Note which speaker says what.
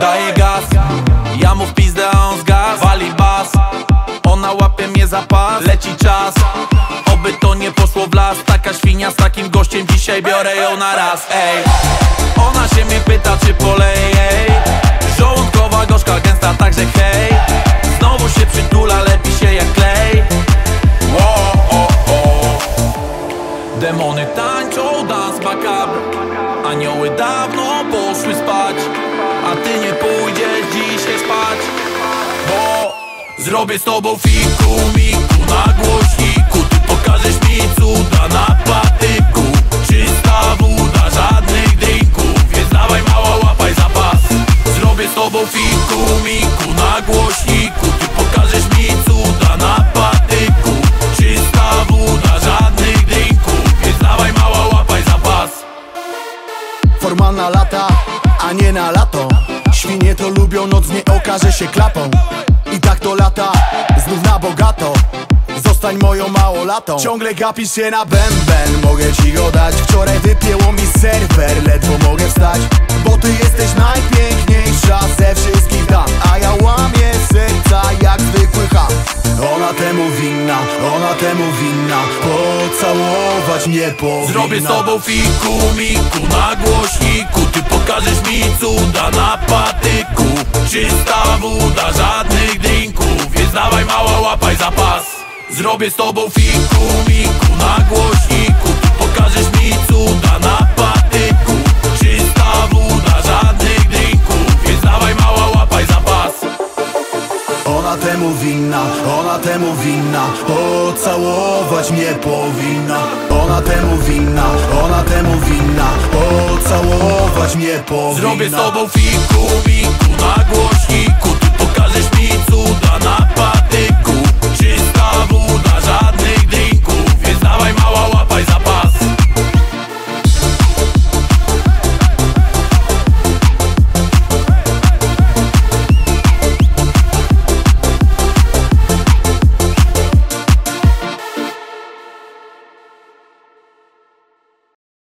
Speaker 1: Daje gaz, ja mu w pizdę, a on z gaz. Wali bas, ona łapie mnie za pas. Leci czas, oby to nie poszło w las. Taka świnia z takim gościem, dzisiaj biorę ją na raz Ej, ona się mnie pyta, czy poleje jej. Żołądkowa, gorzka, gęsta, także hej. Znowu się przytula, lepi się jak klej. Wo, o, o. Demony tańczą dans macabre. Anioły dawno poszły zrobię z tobą fiku, miku na głośniku. Ty pokażesz mi cuda na patyku. Czysta woda, żadnych drinków. Więc dawaj mała, łapaj zapas. Zrobię z tobą fiku, miku na głośniku. Ty pokażesz mi cuda na patyku. Czysta woda, żadnych drinków. Więc dawaj mała, łapaj zapas.
Speaker 2: Forma na lata, a nie na lato. Świnie to lubią, noc nie okaże się klapą bogato. Zostań moją małolatą Ciągle gapisz się na bęben. Mogę ci go dać. Wczoraj wypięło mi serwer. Ledwo mogę wstać Bo ty jesteś najpiękniejsza ze wszystkich dam. A ja łamię serca jak zwykły ham. Ona temu winna, ona temu winna. Pocałować mnie powinna.
Speaker 1: Zrobię z tobą fiku, miku na głośniku. Ty pokażesz mi cuda na patyku. Czysta woda, Zrobię z tobą fiku, miku na głośniku. Pokażesz mi cuda na patyku. Czysta woda, żadnych drinków. Więc dawaj mała, łapaj zapas.
Speaker 2: Ona temu winna, ona temu winna. Pocałować mnie powinna. Ona temu winna, ona temu winna. Pocałować mnie powinna.
Speaker 1: Zrobię z tobą fiku, miku na głośniku